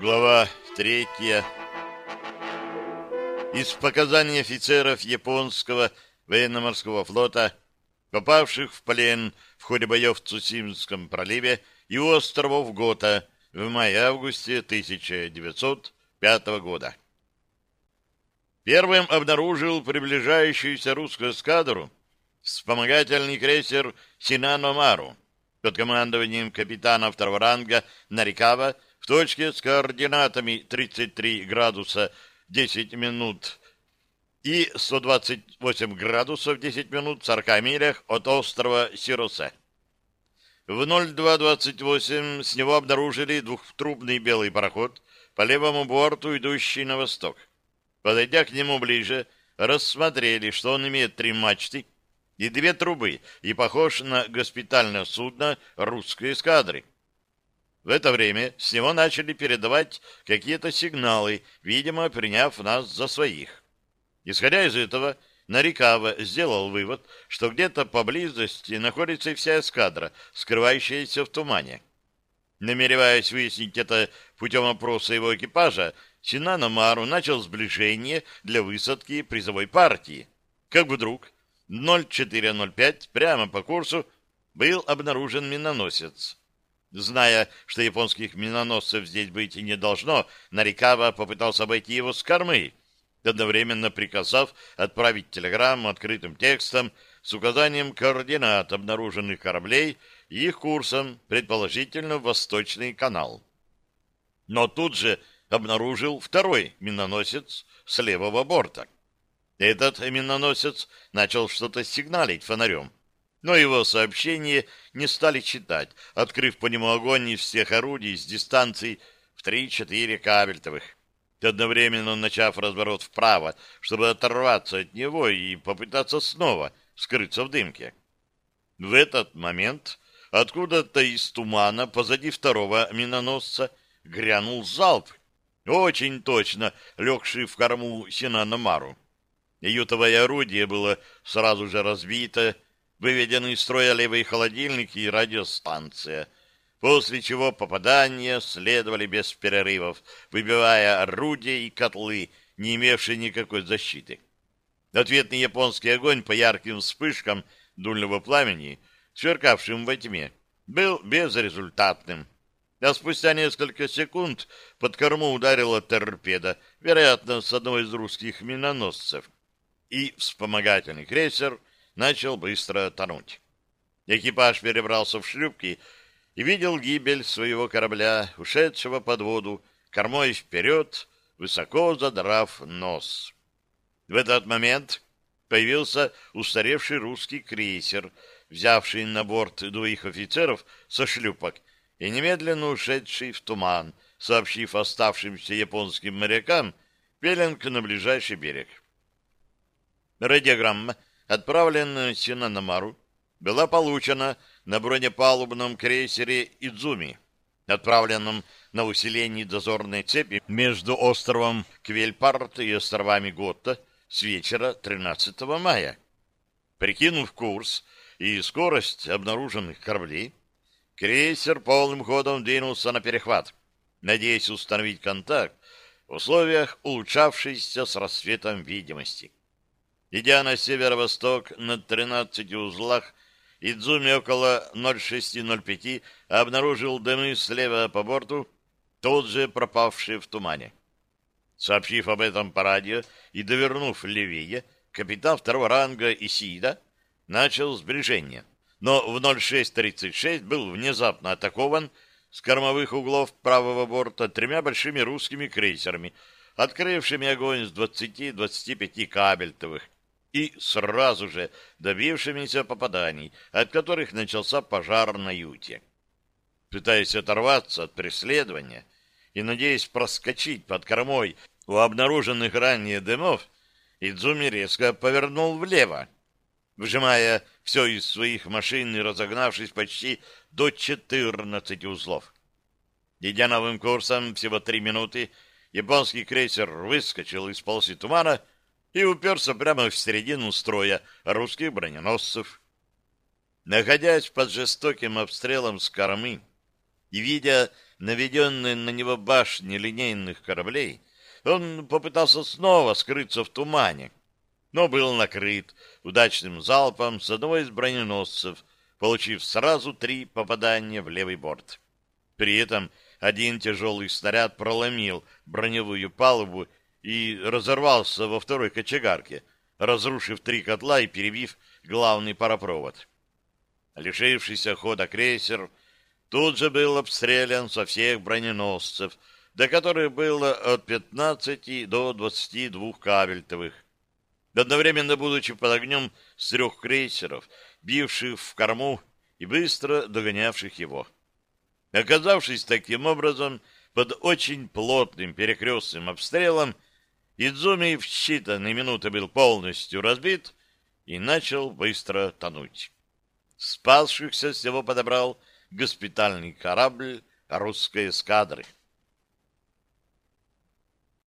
Глава третья. Из показаний офицеров японского военно-морского флота, попавших в плен в ходе боев в Цусимском проливе и у островов Гота в мае-августе 1905 года. Первым обнаружил приближающуюся русскую эскадру вспомогательный крейсер «Синано Мару» под командованием капитана второго ранга Нарикава в точке с координатами 33 градуса 10 минут и 128 градусов 10 минут в 40 милях от острова Сиросе. В 0228 с него обнаружили двухтрубный белый пароход по левому борту, идущий на восток. Подойдя к нему ближе, рассмотрели, что он имеет три мачты и две трубы и похож на госпитальное судно русской эскадры. В это время с него начали передавать какие-то сигналы, видимо, приняв нас за своих. Исходя из этого, Нарикава сделал вывод, что где-то поблизости находится вся эскадра, скрывающаяся в тумане. Намереваясь выяснить это путем опроса его экипажа, Синана Мару начал сближение для высадки призовой партии. Как вдруг 0405 прямо по курсу был обнаружен миноносец. Зная, что японских миноносцев здесь быть и не должно, Нарикава попытался обойти его с кормы, одновременно приказав отправить телеграмму открытым текстом с указанием координат обнаруженных кораблей и их курсом, предположительно, в Восточный канал. Но тут же обнаружил второй миноносец с левого борта. Этот миноносец начал что-то сигналить фонарем но его сообщение не стали читать, открыв по нему огонь из всех орудий с дистанции в 3-4 кабельтовых, одновременно начав разворот вправо, чтобы оторваться от него и попытаться снова скрыться в дымке. В этот момент откуда-то из тумана позади второго миноносца грянул залп, очень точно легший в корму Синана Мару. Ютовое орудие было сразу же разбито, выведены из строя левый холодильник и радиостанция, после чего попадания следовали без перерывов, выбивая орудия и котлы, не имевшие никакой защиты. Ответный японский огонь по ярким вспышкам дульного пламени, сверкавшим во тьме, был безрезультатным. А спустя несколько секунд под корму ударила торпеда, вероятно, с одного из русских миноносцев, и вспомогательный крейсер начал быстро тонуть. Экипаж перебрался в шлюпки и видел гибель своего корабля, ушедшего под воду, кормой вперед, высоко задрав нос. В этот момент появился устаревший русский крейсер, взявший на борт двоих офицеров со шлюпок и немедленно ушедший в туман, сообщив оставшимся японским морякам пеленг на ближайший берег. Радиограмма отправленная Синанамару, была получена на бронепалубном крейсере «Идзуми», отправленном на усиление дозорной цепи между островом Квельпарт и островами Готта с вечера 13 мая. Прикинув курс и скорость обнаруженных кораблей, крейсер полным ходом двинулся на перехват, надеясь установить контакт в условиях улучшавшейся с рассветом видимости. Идя на северо-восток на 13 узлах, Идзуми около 06.05 обнаружил дымы слева по борту, тут же пропавшие в тумане. Сообщив об этом по радио и довернув левее, капитан второго ранга Исида начал сближение, но в 06.36 был внезапно атакован с кормовых углов правого борта тремя большими русскими крейсерами, открывшими огонь с 20-25 кабельтовых, и сразу же добившимися попаданий, от которых начался пожар на юте. Пытаясь оторваться от преследования и надеясь проскочить под кормой у обнаруженных ранее дымов, Идзуми резко повернул влево, вжимая все из своих машин и разогнавшись почти до 14 узлов. Идя новым курсом всего три минуты, японский крейсер выскочил из полосы тумана и уперся прямо в середину строя русских броненосцев. Находясь под жестоким обстрелом с кормы и видя наведенные на него башни линейных кораблей, он попытался снова скрыться в тумане, но был накрыт удачным залпом с одного из броненосцев, получив сразу три попадания в левый борт. При этом один тяжелый снаряд проломил броневую палубу и разорвался во второй кочегарке, разрушив три котла и перебив главный паропровод. Лишившийся хода крейсер тут же был обстрелян со всех броненосцев, до которых было от 15 до 22 кабельтовых. Одновременно будучи под огнем с трех крейсеров, бивших в корму и быстро догонявших его. Оказавшись таким образом под очень плотным перекрестным обстрелом, Идзуми в считанные минуты был полностью разбит и начал быстро тонуть. Спасшихся всего подобрал госпитальный корабль русской эскадры.